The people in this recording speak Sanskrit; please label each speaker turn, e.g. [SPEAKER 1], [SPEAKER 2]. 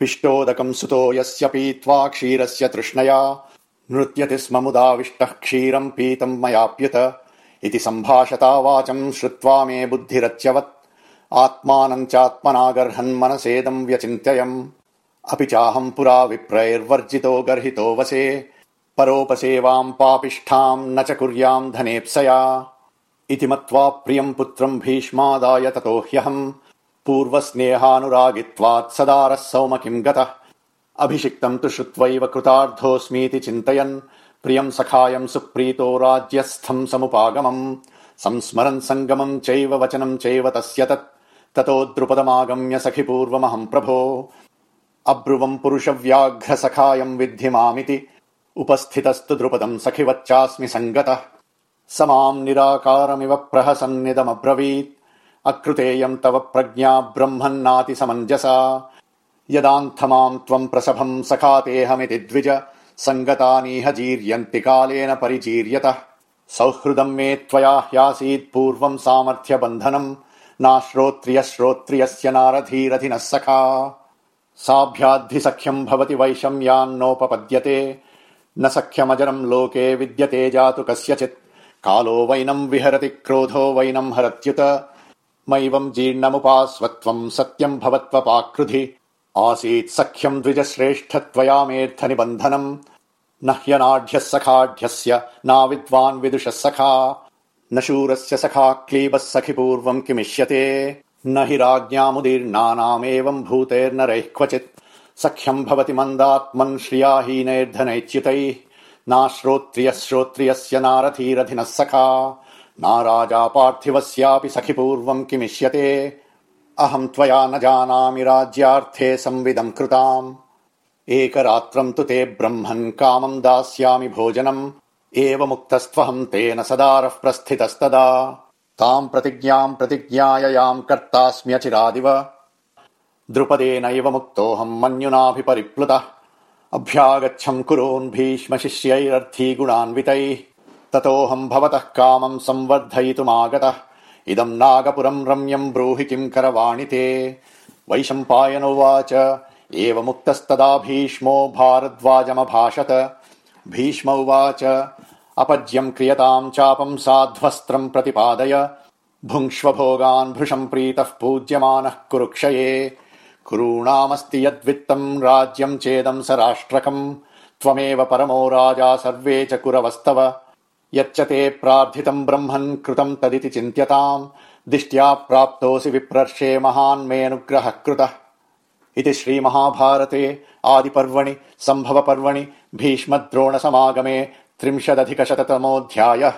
[SPEAKER 1] पिष्टोदकम् सुतो यस्य पीत्वा क्षीरस्य तृष्णया। नृत्यति स्म मुदाविष्टः क्षीरम् पीतम् मयाप्युत। इति सम्भाषता वाचम् श्रुत्वा मे बुद्धिरच्यवत्। आत्मानम् चात्मना गर्हन्मनसेदम् व्यचिन्तयम् अपि चाहम् पुरा विप्रैर्वर्जितो गर्हितो वसे। परोपसेवाम् पापिष्ठाम् न च कुर्याम् धनेप्सया। इति मत्वा प्रियम् पुत्रम् भीष्मादाय ततो ह्यहम् पूर्वस्नेहानुरागित्वात् सदारः सौम किम् गतः? अभिषिक्तम् तु श्रुत्वैव कृतार्थोऽस्मीति चिन्तयन्। प्रियम् सखायम् सुप्रीतो राज्यस्थम् समुपागमम्। संस्मरन् सङ्गमम् चैव वचनम् चैव तस्य तत्। ततो द्रुपदमागम्य सखि पूर्वमहम् प्रभो। अब्रुवम् पुरुषव्याघ्र सखायम् विद्धि मामिति। उपस्थितस्तु द्रुपदम् सखिवच्चास्मि सङ्गतः। स माम् निराकारमिव प्रहसन्निदमब्रवीत् अकृतेयम् तव प्रज्ञा ब्रह्मन्नाति समञ्जसा। यदान्थमाम् त्वम् प्रसभम् सखातेऽहमिति द्विज सङ्गतानीह जीर्यन्ति कालेन परिजीर्यतः। सौहृदम् मे त्वया ह्यासीत् पूर्वम् सामर्थ्य बन्धनम् नाश्रोत्रिय श्रोत्रियस्य नारधीरधिनः सखा। साभ्याद्धि सख्यम् भवति वैषम्यान्नोपपद्यते। न सख्यमजरम् लोके विद्यते जातु कस्यचित्। कालो वैनम् विहरति क्रोधो वैनम् हरत्युत मैवम् जीर्णमुपास्वत्वम् सत्यम् भवत्वपाकृधि। आसीत् सख्यम् द्विजश्रेष्ठ त्वया मेऽर्थ निबन्धनम् न ह्यनाढ्यः सखाढ्यस्य नाविद्वान् विदुषः सखा। न शूरस्य सखा क्लीबः सखि पूर्वम् किमिष्यते। न हि राज्ञामुदीर्णानामेवम् भूतेर्नरैः क्वचित्। सख्यम् भवति मन्दात्मन् श्रियाहीनैर्धनैच्युतैः नाश्रोत्रियः श्रोत्रियस्य नारथीरधिनः सखा नाराजा पार्थिवस्यापि सखि पूर्वम् किमिष्यते? अहम् त्वया न जानामि राज्यार्थे संविदम् कृताम्। एकरात्रम् तु ते ब्रह्मन् कामम् दास्यामि भोजनम्। एवमुक्तस्त्वहम् तेन सदारः प्रस्थितस्तदा ताम् प्रतिज्ञाम् प्रतिज्ञाययाम् कर्तास्म्यचिरादिव द्रुपदेनैव मुक्तोऽहम् मन्युनाभिपरिप्लुतः। अभ्यागच्छम् कुरोन् भीष्म शिष्यैरर्थी गुणान्वितैः ततोऽहम् भवतः कामम् संवर्धयितुमागतः। इदम् नागपुरम् रम्यम् ब्रूहि किम् करवाणि ते। वैशम्पायनोवाच एवमुक्तस्तदा भीष्मो भारद्वाजमभाषत। भीष्म उवाच अपज्यम् क्रियताम् चापम् साध्वस्त्रम् प्रतिपादय। भुङ्क्ष्व भोगान् भृशम् प्रीतः पूज्यमानः कुरुक्षये। कुरूणामस्ति यद्वित्तम् राज्यम् चेदम् स राष्ट्रकम्। त्वमेव परमो राजा सर्वे च कुरवस्तव यच्च ते प्रार्थितम् ब्रह्मन् कृतम् तदिति चिन्त्यताम् दिष्ट्या प्राप्तोऽसि विप्रर्षे महान् मेऽनुग्रहः कृतः इति श्रीमहाभारते आदिपर्वणि सम्भवपर्वणि भीष्मद्रोणसमागमे त्रिंशदधिकशततमोऽध्यायः